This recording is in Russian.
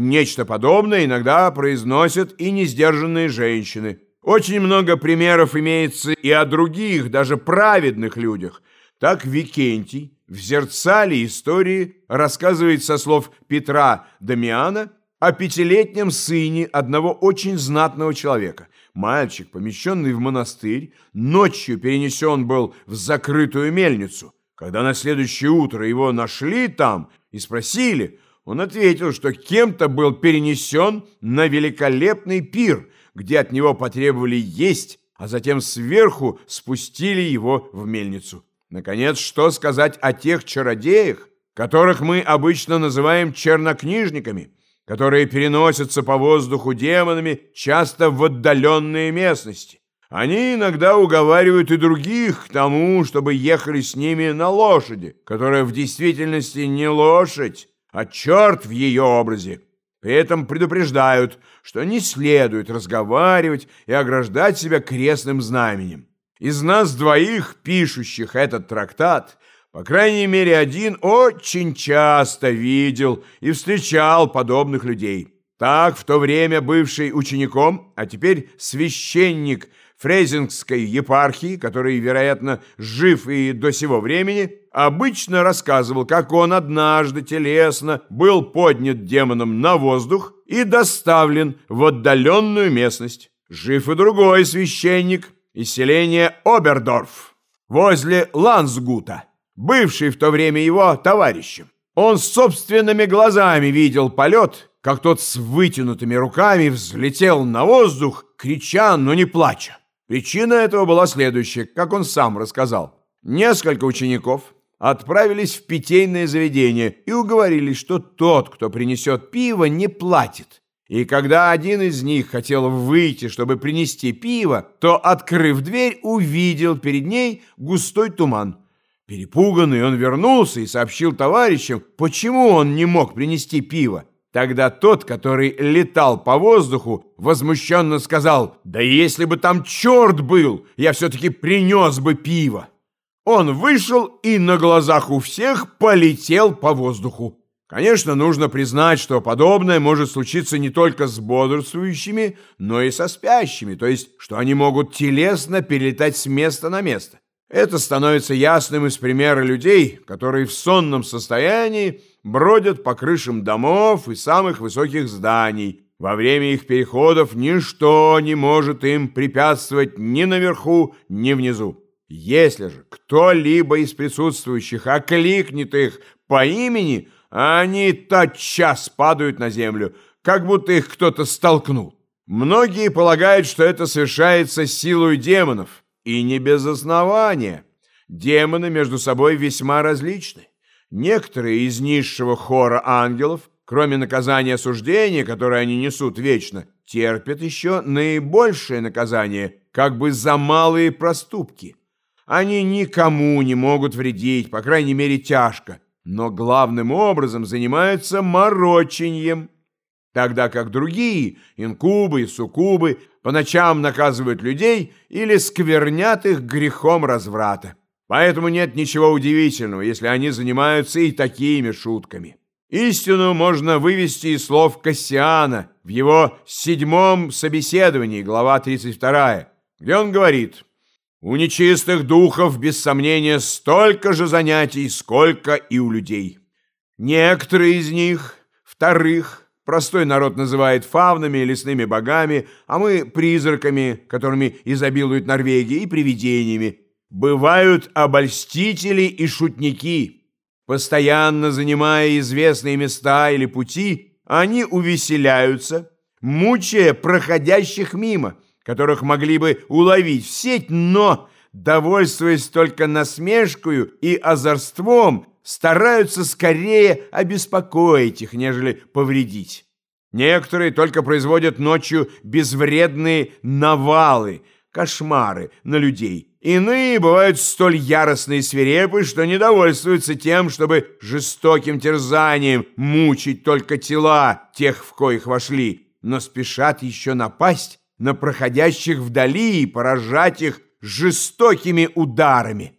Нечто подобное иногда произносят и несдержанные женщины. Очень много примеров имеется и о других, даже праведных людях. Так Викентий в зерцале истории рассказывает со слов Петра Дамиана о пятилетнем сыне одного очень знатного человека. Мальчик, помещенный в монастырь, ночью перенесен был в закрытую мельницу. Когда на следующее утро его нашли там и спросили, он ответил, что кем-то был перенесен на великолепный пир, где от него потребовали есть, а затем сверху спустили его в мельницу. Наконец, что сказать о тех чародеях, которых мы обычно называем чернокнижниками, которые переносятся по воздуху демонами часто в отдаленные местности. Они иногда уговаривают и других к тому, чтобы ехали с ними на лошади, которая в действительности не лошадь, а черт в ее образе. При этом предупреждают, что не следует разговаривать и ограждать себя крестным знаменем. Из нас двоих, пишущих этот трактат, по крайней мере, один очень часто видел и встречал подобных людей. Так, в то время бывший учеником, а теперь священник Фрезингской епархии, который, вероятно, жив и до сего времени, обычно рассказывал, как он однажды телесно был поднят демоном на воздух и доставлен в отдаленную местность. Жив и другой священник из селения Обердорф возле Лансгута бывший в то время его товарищем. Он собственными глазами видел полет, как тот с вытянутыми руками взлетел на воздух, крича, но не плача. Причина этого была следующая, как он сам рассказал. Несколько учеников отправились в питейное заведение и уговорились, что тот, кто принесет пиво, не платит. И когда один из них хотел выйти, чтобы принести пиво, то, открыв дверь, увидел перед ней густой туман. Перепуганный он вернулся и сообщил товарищам, почему он не мог принести пиво. Тогда тот, который летал по воздуху, возмущенно сказал, «Да если бы там черт был, я все-таки принес бы пиво». Он вышел и на глазах у всех полетел по воздуху. Конечно, нужно признать, что подобное может случиться не только с бодрствующими, но и со спящими, то есть, что они могут телесно перелетать с места на место. Это становится ясным из примера людей, которые в сонном состоянии бродят по крышам домов и самых высоких зданий. Во время их переходов ничто не может им препятствовать ни наверху, ни внизу. Если же кто-либо из присутствующих окликнет их по имени, они тотчас падают на землю, как будто их кто-то столкнул. Многие полагают, что это совершается силой демонов – и не без основания. Демоны между собой весьма различны. Некоторые из низшего хора ангелов, кроме наказания осуждения, которое они несут вечно, терпят еще наибольшее наказание, как бы за малые проступки. Они никому не могут вредить, по крайней мере, тяжко, но главным образом занимаются морочением, тогда как другие, инкубы и суккубы, по ночам наказывают людей или сквернят их грехом разврата. Поэтому нет ничего удивительного, если они занимаются и такими шутками. Истину можно вывести из слов Кассиана в его седьмом собеседовании, глава 32, где он говорит «У нечистых духов, без сомнения, столько же занятий, сколько и у людей. Некоторые из них, вторых, Простой народ называет фавнами, лесными богами, а мы призраками, которыми изобилует Норвегия, и привидениями. Бывают обольстители и шутники. Постоянно занимая известные места или пути, они увеселяются, мучая проходящих мимо, которых могли бы уловить в сеть, но, довольствуясь только насмешкою и озорством, стараются скорее обеспокоить их, нежели повредить. Некоторые только производят ночью безвредные навалы, кошмары на людей. Иные бывают столь яростные и свирепы, что не довольствуются тем, чтобы жестоким терзанием мучить только тела тех, в коих вошли, но спешат еще напасть на проходящих вдали и поражать их жестокими ударами.